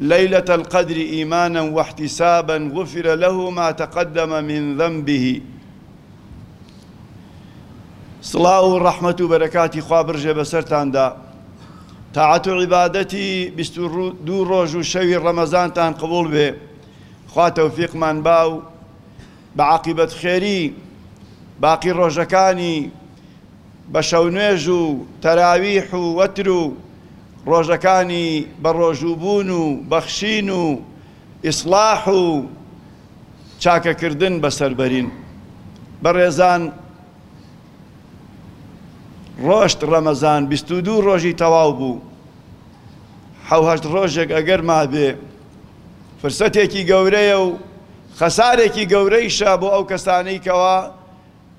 لیلەت القدر ایمانا واحتسابا غفر له ما تقدم من ذنبه سڵاو و ڕەحمەت و بەرەکاتی خوا بڕژێ بەسەرتاندا تاعەت و عیبادەتی بیست و ڕو- دوو ڕۆژ و شەوی ڕەمەزانتان قبوڵ بێ خوا تەوفیقمان با و بە عاقیبەت خێری باقی ڕۆژەکانی بە شەونوێژ و تەراویح و وەتر و ڕۆژەکانی بەڕۆژووبوون و بەخشین و ئیسڵاح و چاکەکردن بەسەربەرین. بەڕێزان ڕۆشت ڕەمەزان بیست و دوو ڕۆژی تەواو بوو، حەو هەشت ڕۆژێک ئەگەر مابێ فرسەتێکی گەورەیە و خەسارێکی گەورەیشە بۆ ئەو کەسانەی کەوا،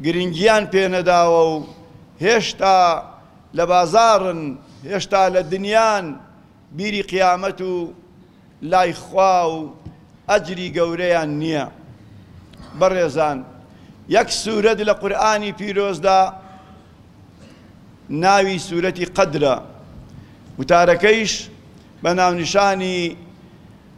گرنگیان پێ نەداوە و هێشتا لە بازاڕن، هێشتا لە دنیان، بیری قیامەت و لای خوا و ئەجری گەورەیان نییە. بەڕێزان یەک سورەت لە قورئانی پیرۆزدا ناوی سورەتی قەدرە، وتارەکەیش بە ناونیشانی،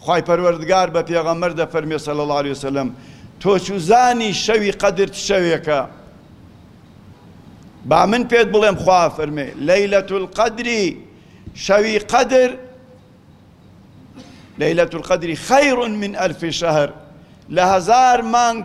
خوای پەروەردگار بە پێغەمبەر دەفەرمێ صلی اللە علیە وسلم تۆ چوزانی شەوی قەدر چ شەوێکە با من پێت بڵێم خوا فەرمێ لەیلەت القەدری شەوی قەدر لەیلەت القەدری خەیڕ من ئەلفی شەهر لە هەزار مانگ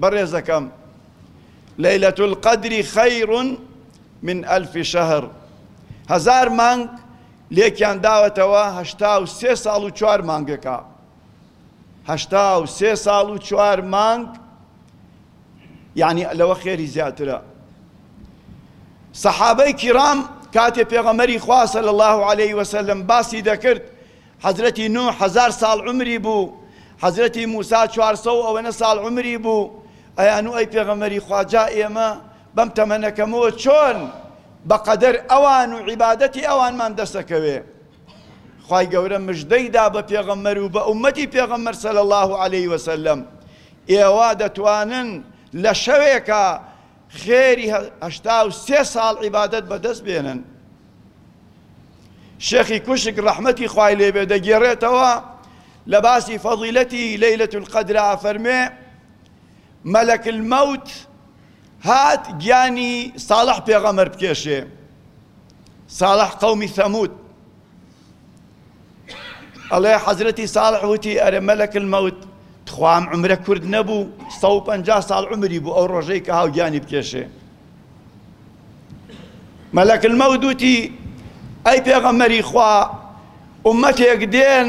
بەڕێزەکەم لیلە القدری خیر من الف شهر هەزار مانگ لێکیان داوەتەوە هەشتا و سێ ساڵ و چوار مانگەکە هەشتا و سێ ساڵ و چوار مانگ یعنی لەوە خێری زیاترە سەحابەی کیڕام کاتێ پێغەمەری خواسە لە الله عليه وسلم باسی دەکرد حەزرەتی نوح هەزار ساڵ عومری بوو حەزرەتی موسا چوار سەو ئەوەنە ساڵ عومری بوو ئەیان و ئەی پێغەمبەری خوا جا ئێمە بەم تەمەنە کەمەوە چۆن بە قەدەر ئەوان و عیبادەتی ئەوانمان دەست ئەکەوێ خوای گەورە مژدەی دا بە پێغەمبەر و بە ئومەتی پێغەمبەر صلی الله علیه وسلم ئێوە دەتوانن لە شەوێکە خێری هەشتا و سێ ساڵ عیبادەت بەدەست بێنن شێخی کوشک ڕەحمەتی خوای لێبێ دەگێڕێتەوە لە باسی فەضیلەتی لەیلەت القەدرا فەرمێ مەلەک المەوت هات گیانی ساڵح پێغەمەر بکێشێ ساڵح قەومی ثەمود ئەڵێ، حەزرەتی ساڵح وتی، ئەرێ مەلەک الموت، تخوام عومرە کورت نەبوو، سەد و پەنجا ساڵ عومری بوو ئەو ڕۆژەی کە هاو گیانی بکێشێ. مەلەک الموت وتی، ئەی پێغەمبەری خوا، ئومەتێک دێن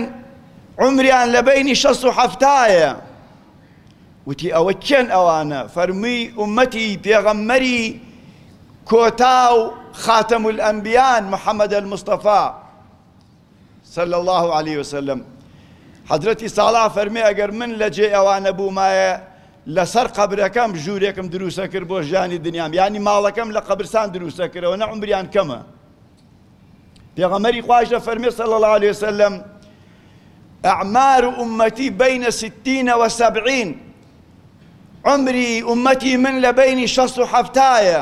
عومریان لە بەینی شەست و حەفتایە. وتی، ئەوە کێن ئەوانە؟ فەرمووی، ئومەتی پێغەمبەری کۆتا و خاتەم الانبیان محمد المصطفی صلی اللە علیە وسلم حەزرەتی ساڵا فەرمی ئەگەر من لە جێ ئەوانە بوومایە لەسەر قەبرەکەم ژوورێکم دروستە کرد بۆ ژیانی دنیام ینی ماڵەکەم لە قەبرسان دروستە کرەوە نە عمریان کەمە پێغەمەری خوش لە فەرمی صلی الله عليه وسلم ئەعمار ئومەتی بینە ستینەوە سەبعین عمری ئومەتی من لە بینی شەست و حەفتایە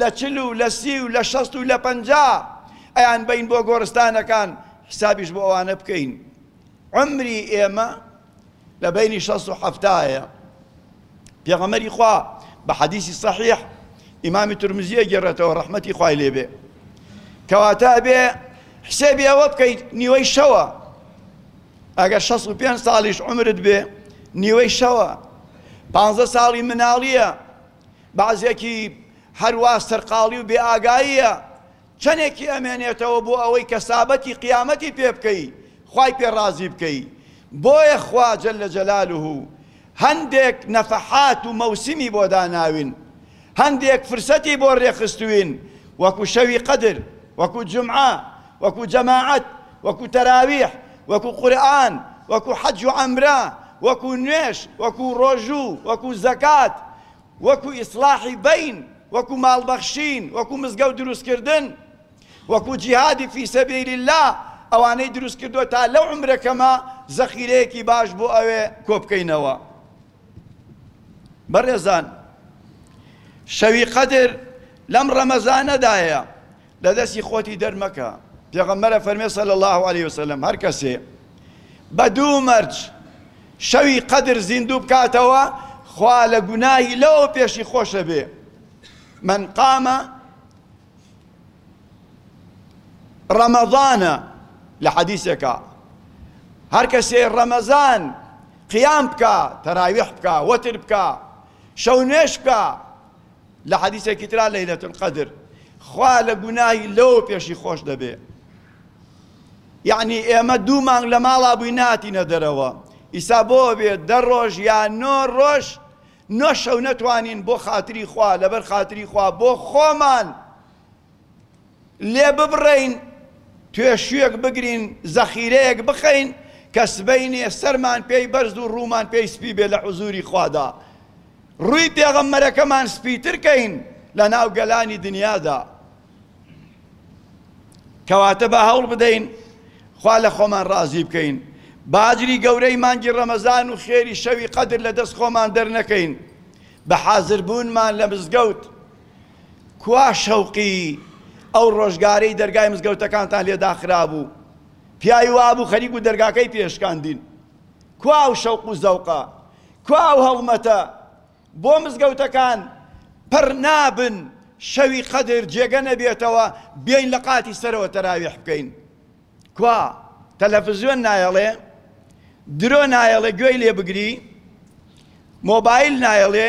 لە چل و لە سی و لە شەست و لە پەنجا ئەیانبەین بۆ گۆڕستانەکان، حیسابیش بۆ ئەوانە بکەین عومری ئێمە لە بەینی شەست و حەفتایە. پێغەمبەری خوا بە حەدیسی سەحیح ئیمامی ترمزی ئەگێڕێتەوە ڕەحمەتی خوای لێ بێ کەواتە ئەبێ حسێبی ئەوە بکەیت نیوەی شەوە ئەگەر 65 ساڵیش عمرت بێ نیوەی شەوە پانزە ساڵی مناڵیە بەعزێکی هەر وا سەرقاڵی و بێ ئاگاییە چەنێکی ئەمێنێتەوە بۆ ئەوەی کەسابەتی قیامەتی پێ بکەی خوای پێ ڕازی بکەی بۆیە خوا جل جلاله هەندێک نەفەحات و مەوسمی بۆ داناوین هەندێک فرسەتی بۆ ڕێخستوین وەکو شەوی قەدر وەکو جومعە وەکو جەماعەت وەکو تەراویح، وەکو قورئان، وەکو حەج و عەمرە، وەکو نوێژ، وەکو ڕۆژوو، وەکو زەکات، وەکو ئیسڵاحی بەین، وەکو ماڵ بەخشین، وەکو مزگەوت دروست کردن، وەکو جیهادی فی سبیل اللە، ئەوانەی دروست کردووە تا لەو عەمرە کەمە زەخیرەیەکی باش بۆ ئەوێ کۆ بکەینەوە. بەڕێزان شەوی قەدر لەم ڕەمەزانەدایە، لە دەستی خۆتی دەر مەکە. پێغەمبەر ئەفەرمێ صلی اللە علیە وسلم، هەر کەسێ بە دوو مەرج شەوی قەدر زیندوو بکاتەوە خوا لە گوناهی لەوە پێشی خۆش ئەبێ من قام رەمەضانە لە حەدیثێکە هەر کەسێ ڕەمەزان قیام بکە تەراویح بکە وەتر بکە شەو نوێش بکە لە حەدیسێکی ترا لەیلەت القەدر خوا لە گوناهی لەوە پێشی خۆش دەبێ یعنی ئێمە دوو مانگ لە ماڵا بووی ناتینە دەرەوە ئیسا بۆ بێ دە ڕۆژ یا نۆ ڕۆژ نۆ شەو نەتوانین بۆ خاتری خوا لەبەر خاتری خوا بۆ خۆمان لێ ببڕێین، توێشووێک بگرین، زەخیرەیەک بخەین کە سبەینێ سەرمان پێی بەرز و ڕوومان پێی سپی بێ لە حوزووری خوادا ڕووی پێغەمبەرەکەمان سپیتر کەین لە ناو گەلانی دنیادا. کەواتە با هەوڵ بدەین خوا لە خۆمان ڕازی بکەین، باجری گەورەی مانگی ڕەمەزان و خێری شەوی قەدر لە دەست خۆمان دەرنەکەین بە حازربوونمان لە مزگەوت، کوا شەوقی ئەو ڕۆژگارەی دەرگای مزگەوتەکانتان لێ داخرابوو پیاوی وابوو خەریک بوو دەرگاکەی پێ شکاندین؟ کوا ئەو شەوق و زەوقە؟ کوا ئەو هەڵمەتە؟ بۆ مزگەوتەکان پڕ نابن شەوی قەدر جێگە نەبێتەوە بێین لە قاتی سەرەوە تەراویح بکەین؟ کوا تەلەفزیۆن نایەڵێ؟ درۆ نایەڵێ گوێی لێ بگری؟ مۆبایل نایەڵێ؟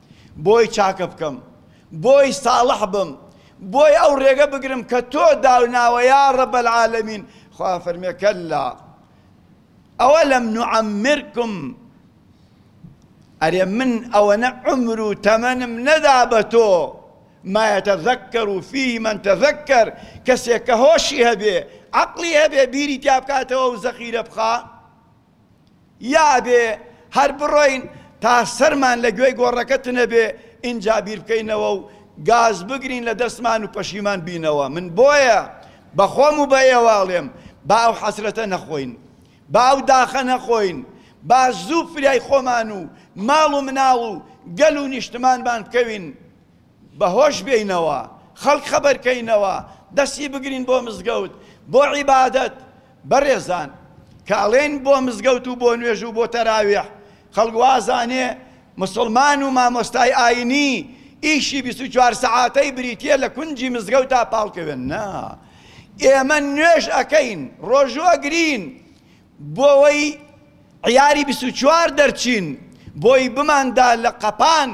بۆی چاکە بکەم، بۆی ساڵح بم، بۆی ئەو رێگە بگرم کە تۆ داوناوە یا رب العالمین، خوا فەرمێ کەلا اولم نعمرکم ئەرێ من ئەوەنە عومر و تەمەنم نەدا بە تۆ مایەتەذەکەر و فی من تەذەکەر کەسێک کە هۆشی هەبێ عەقڵی هەبێ بیری تیا بکاتەوە و زەخیرە بخا یا ئەبێ هەر بڕۆین تا سەرمان لە گوێی گۆڕەکە تنە بێ ئینجا بیر بکەینەوە و گاز بگرین لە دەستمان و پەشیمان بینەوە من بۆیە بە خۆم و بە ئێواڵێم با ئەو حەسرەتە نەخۆین با ئەو داخە نەخۆین با زوو فریای خۆمان و ماڵ و مناڵ و گەل و نیشتمانمان بکەوین بەهۆش بێینەوە خەڵک خەبەر کەینەوە دەستی بگرین بۆ مزگەوت بۆ عیبادەت بەڕێزان کە ئەڵێن بۆ مزگەوت و بۆ نوێژ و بۆ تەراویح خەڵک وازانێ مسوڵمان و مامۆستای ئاینی ئیشی بیست و چوار سەعاتەی بریتیە لە کونجی مزگەوتا پاڵکەوێن نا ئێمە نوێژ ئەکەین ڕۆژوو ئەگرین بۆەوەی عیاری بیست و چوار دەرچین بۆی بماندا لە قەپان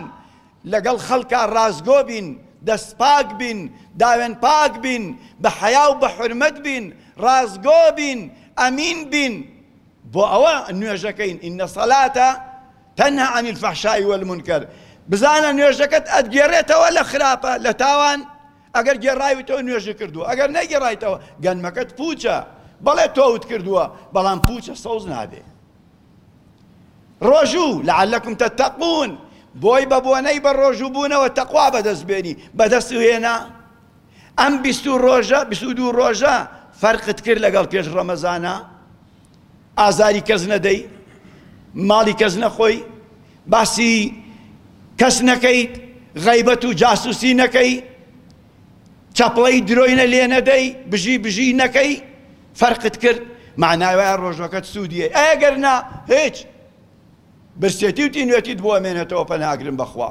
لەگەڵ خەڵکا ڕاستگۆ بین، دەست پاک بین، داوێن پاک بین، بە حەیا و بە حورمەت بین، ڕاستگۆ بین، ئەمین بین، بۆ ئەوە نوێژەکەین، ان الصلاة تنهی عن الفحشاء والمنکر، بزانە نوێژەکەت ئەتگێڕێتەوە لە خراپە، لە تاوان، ئەگەر گێڕاویتەوە نوێژت کردووە، ئەگەر نەگێڕایتەوە گەنمەکەت پووچە، بەڵێ تۆوت کردووە، بەڵام پووچە سەوز نابێ. ڕۆژوو، لعلکم تتقون، بۆی بە بۆنەی بە ڕۆژوو بوونەوە تەقوا بەدەست بێنی، بەدەست هێنا؟ ئەم بیست و ڕۆژە بیست و دوو ڕۆژە فەرقت کرد لەگەڵ پێش ڕەمەزانە؟ ئازاری کەس نەدەی؟ ماڵی کەس نەخۆی؟ باسی کەس نەکەیت؟ غەیبەت و جاسوسی نەکەی؟ چەپڵەی درۆینە لێ نەدەی بژی بژی نەکەی فەرقت کرد معنای وایە ڕۆژەکەت سوودیە ئەگەر نا هیچ برسێتی و تینوێتیت بۆ ئەمێنێتەوە پەناگرن بەخوا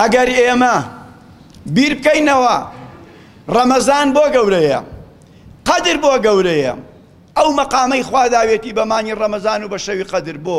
ئەگەر ئێمە بیر بکەینەوە ڕەمەزان بۆ گەورەیە قەدر بۆ گەورەیە ئەو مەقامەی خواداوێتی بەمانی ڕەمەزان و بە شەوی قەدر بۆ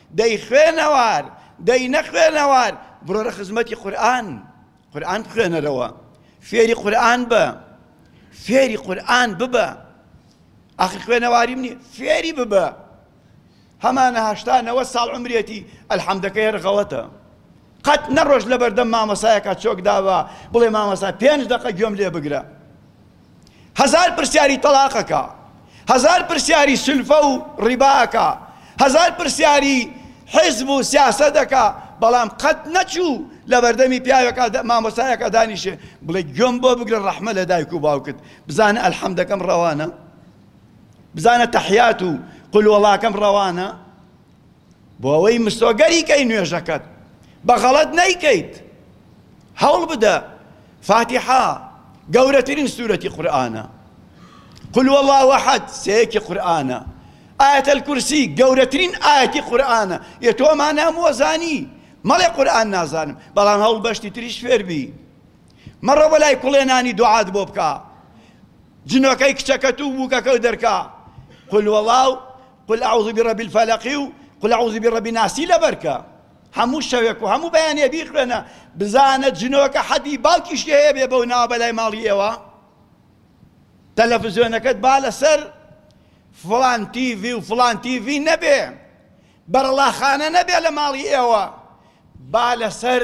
دەی خوێنەوار دەی نەخوێنەوار بڕۆرە خزمەتی قورئان قورئان بخوێنەرەوە فێری قورئان بە فێری قورئان ببە ئاخر خوێنەواری منی فێری ببە هەمانە هەشتانەوە ساڵ عمرێتی ئەلحەمدەکە هێرغەوەتە قەت نەڕۆژ لە بەردەم مامەسایەکە چۆک داوە بڵێ مامەسا پێنج دقە گوێم لێ بگرە هەزار پرسیاری تەڵاق ئەکا هەزار پرسیاری سلفە و ڕیبا ئەکا هەزار پرسیاری حیزب و سیاسەت ئەکا بەڵام قەت نەچوو لە بەردەمی پیاوێکا مامۆستایەکا دانیشێ بڵێ گوێم بۆ بگرە ڕەحمە لە دایک و باوکت بزانە ئەلحەمدەکەم ڕەوانە بزانە تەحیات و قولوەڵاکەم ڕەوانە بۆ ئەوەی مسۆگەری کەی نوێژەکەت بە غەڵەت نەیکەیت هەوڵ بدە فاتیحە گەورەترین سوورەتی قورئانە قل والله وحد سەیەکی قورئانە ئاەتە الکورسی گەورەترین ئاەتی قورئانە یە تۆمان ناموەزانی مەڵێ قورئان نازانم بەڵام هەوڵ بەشتی تریش فێربی مەڕە بە لای کوڵێنانی دوعات بۆ بکە جنۆکەی کچەکەت و بووکەکە دەرکا قل والله قل اعوذ برب الفلق و قل اعوذ برب الناسی لەبەرکە هەموو شەوێک و هەموو بەیانێ بیخوێنە بزانە جنۆکە حەدی باوکیشی هەیە بێ بەو ناوە بەلای ماڵی ئێوە تەلەفزیۆنەکەت با لەسەر فڵان تیڤی و فڵان تیڤی نەبێ بەرەڵاخانە نەبێ لە ماڵی ئێوە با لەسەر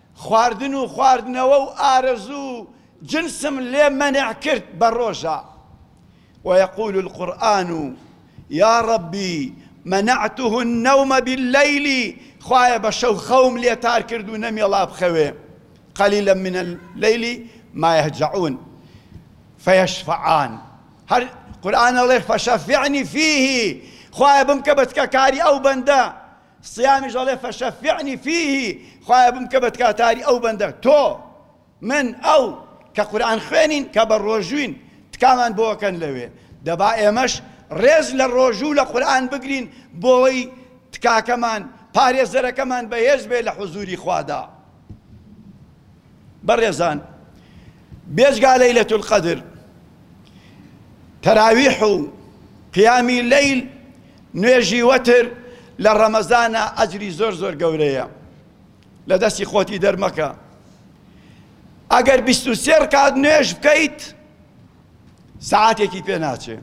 خواردن و خواردنەوە و ئارەزوو و جنسم لێ مەنع کرد بە ڕۆژا ویقول القرآن یا ربی منعته النوم باللیل خوایە بە شەو خەوم لێ تار کرد و نەمێڵا بخەوێ قلیلا من اللیل ما یهجعون فیشفعان هەر قورآن ئەڵێ فشفعنی فیه خوایە بمکە بە تکەکاری ئەو بەندە سیامیش ئەڵێ، فشفعنی فیه، خوایە بمکە بە تکاتاری ئەو بەندە، تۆ، من، ئەو، کە قورئان خوێنین، کە بە ڕۆژووین، تکامان بۆ کەن لەوێ، دەبا ئێمەش ڕێز لە ڕۆژوو و لە قورئان بگرین بۆوەی تکاکەمان، پارێزەرەکەمان بەهێز بێ لە حوزووری خوادا. بەڕێزان بێجگا لەیلەت القدر تەراویح و قیامی لەیل نوێژی وەتر لە ڕەمەزانە ئەجری زۆر زۆر گەورەیە لە دەستی خۆتی دەرمەکە ئەگەر بیست و سێ ڕکات نوێژ بکەیت سەعاتێکی پێ ناچێ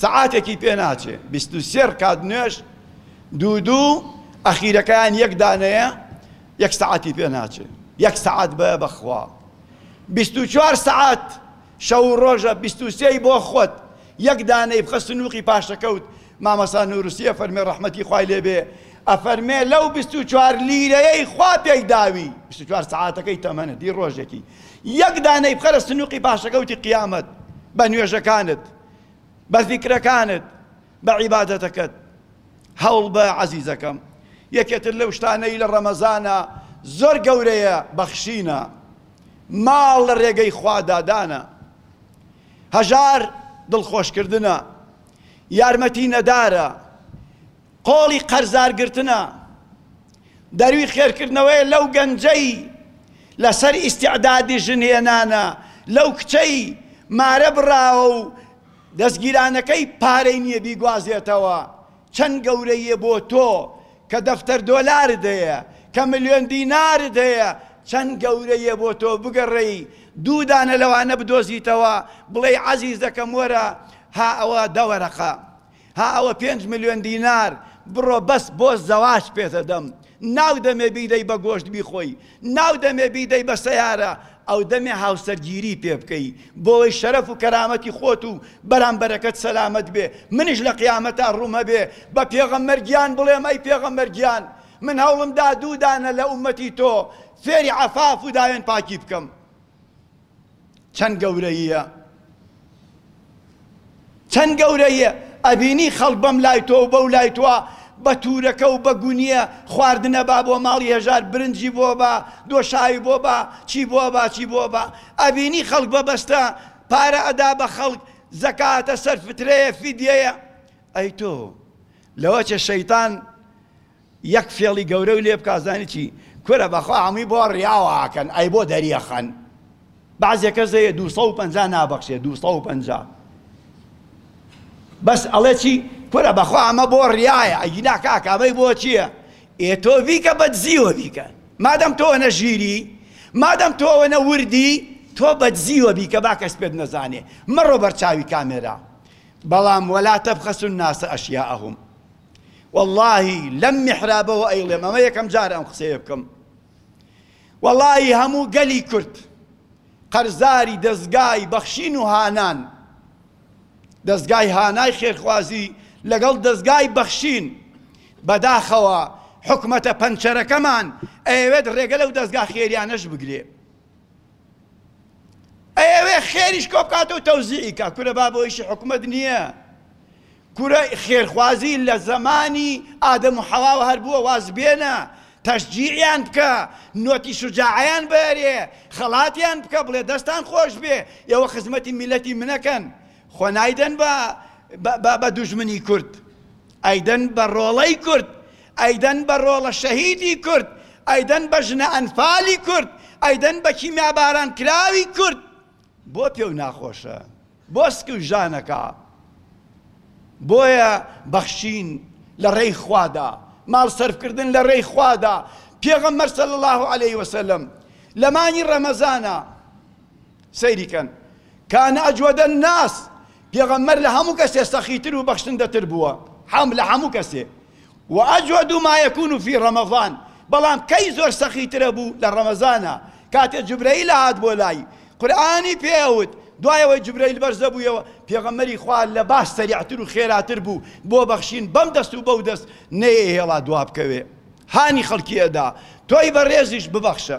سەعاتێکی پێ ناچێ بیست و سێ ڕکات نوێژ دوو دوو ئەخیرەکەیان یەک دانەیە یەک سەعاتی پێ ناچێ یەک سەعات بە بەخوا بیست و چوار سەعات شەو و ڕۆژە بیست و سێی بۆ خۆت یەک دانەی بخە سنووقی پاشەکەوت مامەسا نوروسیە فەرمێ ڕەحمەتی خوای لێبێ ئەفەرمێ لەو بیست و چوار لیرەیەی خوا پێی داوی بیست و چوار سەعاتەکەی تەمەنە دی ڕۆژێکی یەک دانەی بخەرە سنوقی پاشەکەوتی قیامەت بە نوێژەکانت بە زیکرەکانت بە عیبادەتەکەت هەوڵ بە عەزیزەکەم یەکێتر لەو شتانەی لە ڕەمەزانە زۆر گەورەیە بەخشینە ماڵ لە ڕێگەی خوادادانە هەژار دڵخۆشکردنە یارمەتی نەدارە قۆڵی قەرزارگرتنە، دەروی خێرکردنەوەیە لەو گەنجەی لەسەر ئیستیعدادی ژن هێنانە، لەو کچەی مارە بڕاوە و دەزگیرانەکەی پارەی نییە بیگوازێتەوە، چەند گەورەییە بۆ تۆ کە دەفتەر دۆلارت هەیە، کە ملیۆن دینارت هەیە، چەند گەورەییە بۆ تۆ بگەڕێی دوو دانە لەوانە بدۆزیتەوە، بڵێی عەزیزەکەم وەرە ها ئەوە دە وەرەقە. ها ئەوە پێنج ملیۆن دینار بڕۆ بەس بۆ زەواج پێتەدەم ناو دەمێ بیدەی بە گۆشت بیخۆی ناو دەمێ بیدەی بە سەیارە ئەو دەمێ هاوسەرگیری پێ بکەی بۆی شەرەف و کەرامەتی خۆت و بەرامبەرەکەت سەلامەت بێ منیش لە قیامەتا ڕووم هەبێ بە پێغەمبەر گیان بڵێم ئەی پێغەمبەر گیان من هەوڵم دا دوو دانە لە ئوممەتی تۆ فێری عەفاف و داوێن پاکی بکەم. چەند گەورەییە چەند گەورەییە ئەبینی خەڵک بەم لای تۆ و بەو لای تۆ بە تورەکە و بە گونیە خواردنە با بۆ ماڵی هێژار برنجی بۆ بە دۆشاوی بۆ بە چی بۆ بە چی بۆ بە ئەبینی خەڵک بەبەستە پارە ئەدا بە خەڵک زەکاتە سەر فترەیە فیدیەیە ئەی تۆ لەوە چە شەیتان یەک فێڵی گەورەو لێ بکا زانی چی کورە بەخوا هەمووی بۆ ڕیاوە ئەکەن ئەی بۆ دەریەخەن بەعزێ کەس دەیە دوو سەد و پەنجا نابەخشێ دوو سەد و پەنجا بەس ئەڵێ چی کورە بەخوا ئەمە بۆ ڕیایە ئەگینا کاکە ئەمەی بۆ چییە ئێ تۆ ڤیکە بەدزیوە ڤیکە مادەم تۆ نە ژیری مادەم تۆوە نە وردی تۆ بەدزیوە بیکە با کەس پێت نەزانێ مەڕۆ بەرچاوی کامێرا بەڵام وەلا تەبخەسون ناسە ئەشیاءهم وەڵاهی لەم میحرابەوە ئەیڵێم ئەمە یەکەم جارە ئەم قسەیە بکەم وەڵاهی هەموو گەلی کورد قەرزاری دەزگای بەخشین و هانان دەزگای هانای خێرخوازی لەگەڵ دەزگای بەخشین بەداخەوە حکومەتە پەنچەرەکەمان ئەیەوێت ڕێگە لەو دەزگا خێریانەش بگرێ ئەیەوێ خێریش کۆبکات و تەوزیعی کا کورە با بۆ ئیشی حکومت نییە کورە خێرخوازی لە زەمانی ئادەم و حەواوە هەر بووە واز بێنە تەشجیعیان بکە نۆتی شجاعیان بەرێ خەڵاتیان بکە بڵێ دەستان خۆش بێ ئێوە خزمەتی میلەتی منەکەن خۆ نایدەن بە بە دوژمنی کورد ئەیدەن بە ڕۆڵەی کورد، ئەیدەن بە ڕۆڵە شەهیدی کورد، ئەیدەن بە ژنە ئەنفالی کورد، ئەیدەن بە کیمیابارانکراوی کورد. بۆ پێو ناخۆشە؟ بۆ سکی ژانەکە؟ بۆیە بەخشین لە ڕێی خوادا، ماڵ سەرفکردن لە ڕێی خوادا، پێغەمبەر صلی اللە علیە وسلم لە مانگی ڕەمەزانا، سەیری کەن کان ئەجوەد الناس، پێغەمبەر لە هەموو کەسێ سەخی تر و بەخشندە تر بووە، حەم لە هەموو کەسێ، و اجود ما یکون فی رمضان، بەڵام کەی زۆر سەخی ترە بوو لە ڕەمەزانا کاتێ جبرەیل ئەهات بۆ لای قورئانی پێ ئەوت، دوای ئەوەی جبرەیل بەرزە بوویەوە پێغەمبەری خوا لە با سەریع تر و خێرا تر بوو بۆ بەخشین بەم دەست و بەو دەست نەیەهێڵا دوا بکەوێ هانی خەڵکی ئەدا، تۆی بەڕێزیش ببەخشە.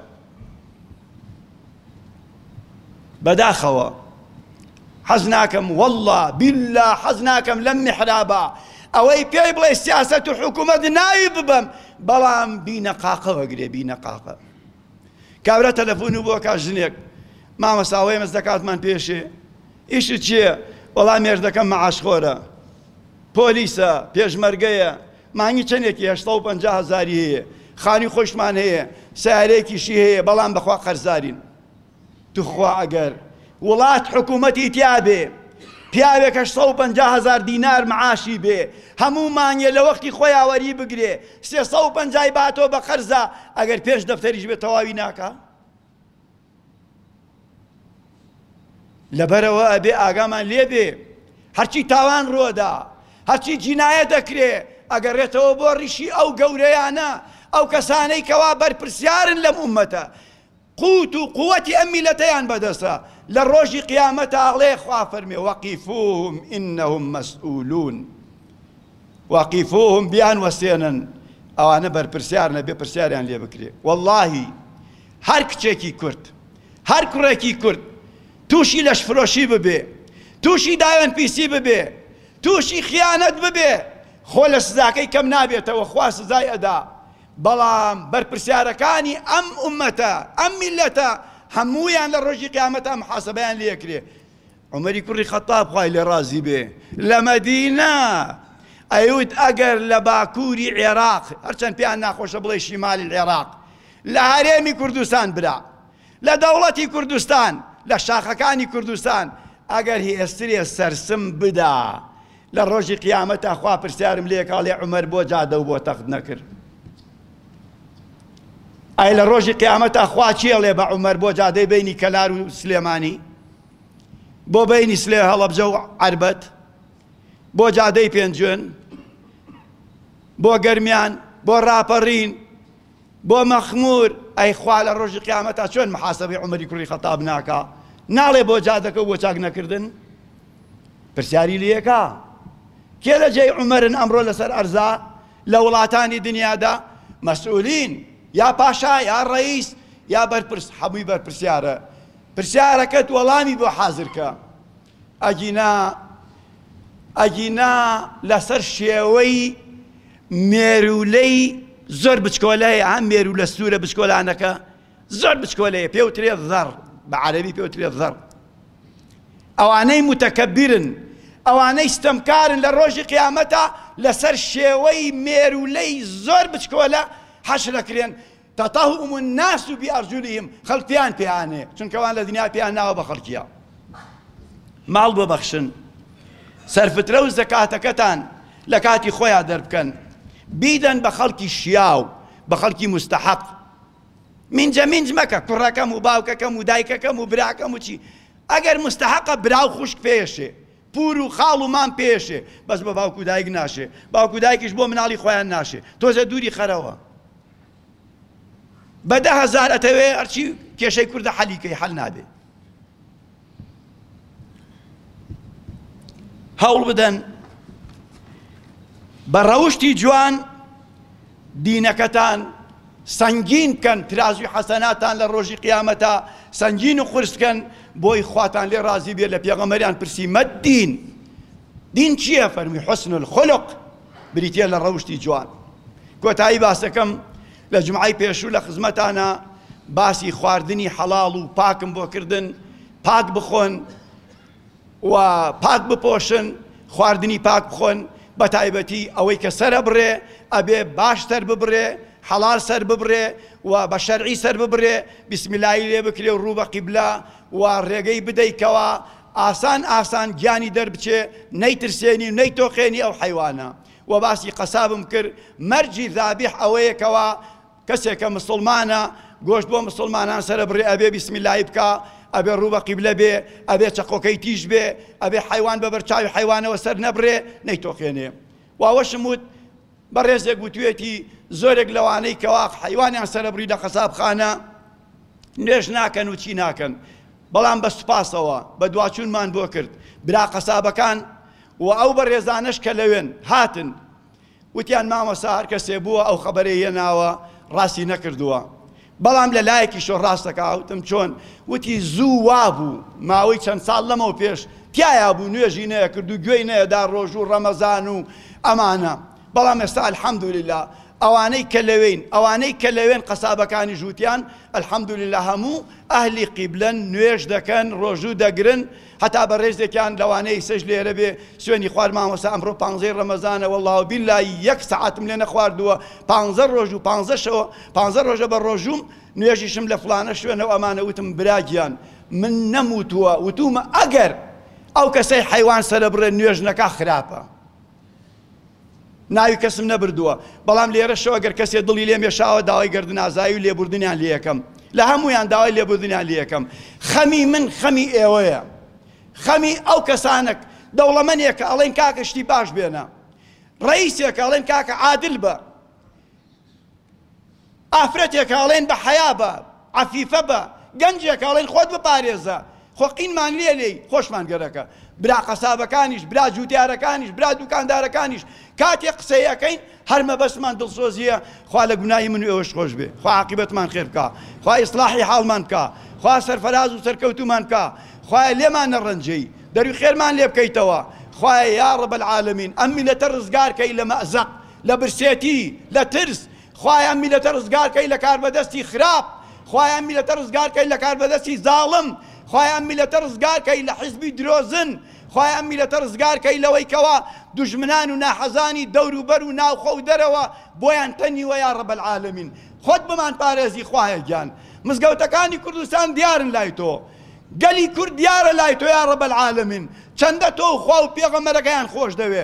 بەداخەوە حەز ناکەم واللە بیللا حەز ناکەم لەم میحرابە ئەوەی پێی بڵێ سیاسەت و حکوومەت ناوی ببەم بەڵام بینە قاقە بەگرێ بینە قاقە کابرا تەلەفۆن و بۆ کاش ژنێک مامەساوەیە مەز دەکاتمان پێشێ ئیش چییە وەڵام مێردەکەم مەعاشخۆرە پۆلیسە پێشمەرگەیە مانگی چەنێکی هەشتسەد و پەنجا هەزاری هەیە خانوی خۆشمان هەیە سیارەیەکیشی هەیە بەڵام بەخوا قەرزارین توخوا ئەگەر وڵات حکوومەتی تیابێ پیاوێک هەشتسەد و پەنجا هەزار دینار معاشی بێ هەموو مانگێ لە وەختی خۆی یاوەری بگرێ سێسەد و پەنجای باتۆ بە قەرزا ئەگەر پێنج دەفتەریش بێ تەواوی ناکا لەبەرەوە ئەبێ ئاگامان لێبێ هەرچی تاوان ڕۆدا هەرچی جینایە دەکرێ ئەگەڕێتەوە بۆ ڕیشی ئەو گەورەیانە ئەو کەسانەی کەوا بەرپرسیارن لەم ئومەتە قوت و قوەتی ئەم میلەتەیان بەدەستە لە ڕۆژی قیامەتە ئەڵێ خوا فەرمێ وەقیفوهم ئینهم مەسئولون وقفوهم بیان وەستێنن ئەوانە بەرپرسیارن ئەبێ پرسیاریان لێ بکرێ واللهی هەر کچێکی کورد هەر کوڕێکی کورد تووشی لەشفرۆشی ببێ تووشی داوێن پیسی ببێ تووشی خیانەت ببێ خۆ لە سزاکەی کەم نابێتەوە خوا سزای ئەدا بەڵام بەرپرسیارەکانی ئەم ئومەتە ئەم میلەتە هەموویان لە ڕۆژی قیامەتە ئەم حەسەبیان لێکرێ عومەری کوڕی خەتاب خوای لێ ڕازی بێ لە مەدینە ئەیوت ئەگەر لە باکووری عێراق هەرچەند پێیان ناخۆشە بڵێ شیمالی عێراق لە هەرێمی کوردستان برا لە دەوڵەتی کوردستان لە شاخەکانی کوردستان ئەگەر هی ئێسترێ سەرسم بدا لە ڕۆژی قیامەتە خوا پرسیارم لێ کاڵێ عمر بۆ جادە و بۆ تەخت نەکرد ئای لە ڕۆژی قیامەتە خوا چێڵێ بە عمر بۆ جادەی بینی کەلار و سلێمانی بۆ بەینی سلێ هەڵەبجە و عەربەت بۆ جادەی پێنجوێن بۆ گەرمیان بۆ ڕاپەڕین بۆ مەخمور ئەی خوا لە ڕۆژی قیامەتا چۆن محاسبی عمری کوڕی خەتاب ناکا ناڵێ بۆ جادەکە بۆ چاک نەکردن پرسیاری لەکە کێ لە جێی عمرن ئەمڕۆ لەسەر ئەرزا لە وڵاتانی دنیادا مەسئولین یا پاشا یا ڕئیس یا بەرپرس حەبووی بەرپرسیارە پرسیارەکەت وەڵامی بۆ حازرکە ئەگینا ئەگینا لەسەر شێوەی مێرولەی زۆر بچکۆلەیە هەم مێرولە سوورە بچکۆلانەکە زۆر بچکۆلەیە پێوترێ زەڕ بە عەربی پێوترێ زەڕ ئەوانەی متەکەبیرن ئەوانەی ستەمکارن لە ڕۆژی قیامەتە لەسەر شێوەی مێرولەی زۆر بچکۆلە حەشرەکرێن تطههم الناس بأرجلهم خەڵک پێیان پێیانێ چونکە وان لە دنیا پێیان ناوە بە خەڵکیە ماڵ بۆ بەخشن سەرفترە و زەکاتەکەتان لە کاتی خۆیان دەربکەن بیدەن بە خەڵکی شیاو بە خەڵکی مستحق منجە منج مەکە کوڕەکەم و باوکەکەم و دایکەکەم و براکەم و چی ئەگەر مستحقە براو خوشک پێشێ پور و خاڵ و مام پێشێ بەس بۆ باوک و دایک ناشێ باوک و دایکیش بۆ مناڵی خۆیان ناشێ تۆزێ دووری خەرەوە بە دە هەزار ئەتەوێ ئەرچی کێشەی کوردە حەلی کەی حەل نابێ هەوڵ بدەن بە ڕەوشتی جوان دینەکەتان سەنگین بکەن ترازوی حەسەناتان لە ڕۆژی قیامەتا سەنگین و قورس بکەن بۆی خواتان لێ ڕازی بێت لە پێغەمبەریان پرسی مە دین دین چییە فەرمی حسن الخلق بریتە لە ڕەوشتی جوان کۆتایی باسەکەم لە جمعی پێشوو لە خزمەتانە باسی خواردنی حەڵاڵ و پاکم بۆ کردن پاک بخۆن و پاک بپۆشن خواردنی پاک بخۆن بەتایبەتی ئەوەی کە سەر ئەبڕێ ئەبێ باش سەر ببڕێ حەڵال سەر ببڕێ و بە شەرعی سەر ببڕێ بسم اللەی لێ بکرێ و ڕوو بە قیبلە و ڕێگەی بدەی کەوا ئاسان ئاسان گیانی دەربچێ نەیترسێنی و نەیتۆقێنی ئەو حەیوانە و باسی قەسابم کرد مەرجی زابیح ئەوەیە کەوا کەسێک کە مسوڵمانە گۆشت بۆ مسوڵمانان سەرەبڕێ ئەبێ بیسمیللایی بکا ئەبێ ڕوو بە قیبلە بێ ئەبێ چەقۆکەی تیژ بێ ئەبێ حەیوان بە بەرچاوی حەیوانەوە سەر نەبرێ نەیتۆقێنێ واوەشم وت بەڕێزێک وتوێتی زۆرێک لەوانەی کەواق حەیوانیان سەرەبڕی لە قەسابخانە نوێژ ناکەن و چی ناکەن بەڵام بە سوپاسەوە بە دواچوونمان بۆ کرد برا قەسابەکان و ئەو بەڕێزانەش کە لەوێن هاتن وتیان مامۆستا هەر کەسێ بووە ئەو خەبەرەی هێناوە ڕاستی نەکردووە بەڵام لە لایەکیشەوە ڕاست دەکا وتم چۆن وتی زوو وابوو ماوەی چەند ساڵ لەمەو پێش تیایا بوو نوێژی نەیە کرد و گوێی نەیەدا ڕۆژوو ڕەمەزان و ئەمانە بەڵام ئێستا الحەمدوللا ئەوانەی کە لەوێین ئەوانەی کە لەوێن قەسابەکانی ژووتیان الحەمدوللا هەموو ئەهلی قیبلەن نوێژ دەکەن ڕۆژوو دەگرن هەتا بەڕێزێکیان لەوانەیە ئیسەش لێرە بێ سوێنی خوارد مامۆستا ئەمڕۆ پانزەی ڕەمەزانە وەڵڵا و بیللا یەک سەعاتم لێ نەخواردووە پانزە ڕۆژ و پانزە شەوە پانزە ڕۆژە بە ڕۆژووم نوێژیشم لە فڵانە شوێنە و ئەمانە وتم برا گیان من نەموتووە وتوومە ئەگەر ئەو کەسەی حەیوان سەرەبڕێ نوێژ نەکا خراپە ناوی کەسم نەبردووە، بەڵام لێرەشەوە گەر کەسێ دڵی لێم یەشاوە داوای گەردن ئازایی و لێبوردنیان لێەکەم. لە هەموویان داوای لێبوردنیان لێەکەم. خەمی من خەمی ئێوەیە. خەمی ئەو کەسانەک دەوڵەمەنێکە ئەڵێن کاکە شتی باش بێنە. ڕەئیسێکە ئەڵێن کاکە عادل بە. ئافرەتێکە ئەڵێن بە حەیا بە، عەفیفە بە، گەنجێکە ئەڵێن خۆت بپارێزە، خۆ قینمان لێ لێی، خۆشمان گەرەکە. برا قەسابەکانیش، برا جووتیارەکانیش، برا دووکاندارەکانیش کاتێ قسەی ئەکەین هەر مەبەستمان دڵسۆزییە، خوا لە گوناهی من و ئێوەش خۆش بێ، خوا عاقیبەتمان خێر بکا، خوا ئیسڵاحی حاڵمان بکا، خوا سەرفەراز و سەرکەوتوومان بکا، خوایە لێمان نەڕەنجێی، دەروی خێرمان لێ بکەیتەوە، خوایە یا رب العالمین ئەم میللەتە رزگار کەی لە مەئزەق، لە برسێتی لە ترس خوایە ئەم میلەتە ڕزگار کەی لە کاربەدەستی خراپ خوایە ئەم میلەتە ڕزگار کەی لە کاربەدەستی زاڵم خوایە ئەم میلەتە ڕزگار کەی لە حیزبی درۆزن خوایە ئەم میلەتە ڕزگار کەی لەوەی کەوا دوژمنان و ناحەزانی دەور و بەر و ناوخۆ و دەرەوە بۆیان تەنیوە یا ڕەب العالمین خۆت بمان پارێزی خوایە گیان مزگەوتەکانی کوردستان دیارن لای تۆ گەلی کورد دیارە لای تۆ یا ڕەب العالمین چەندە تۆ و خوا و پێغەمبەرەکەیان خۆش دەوێ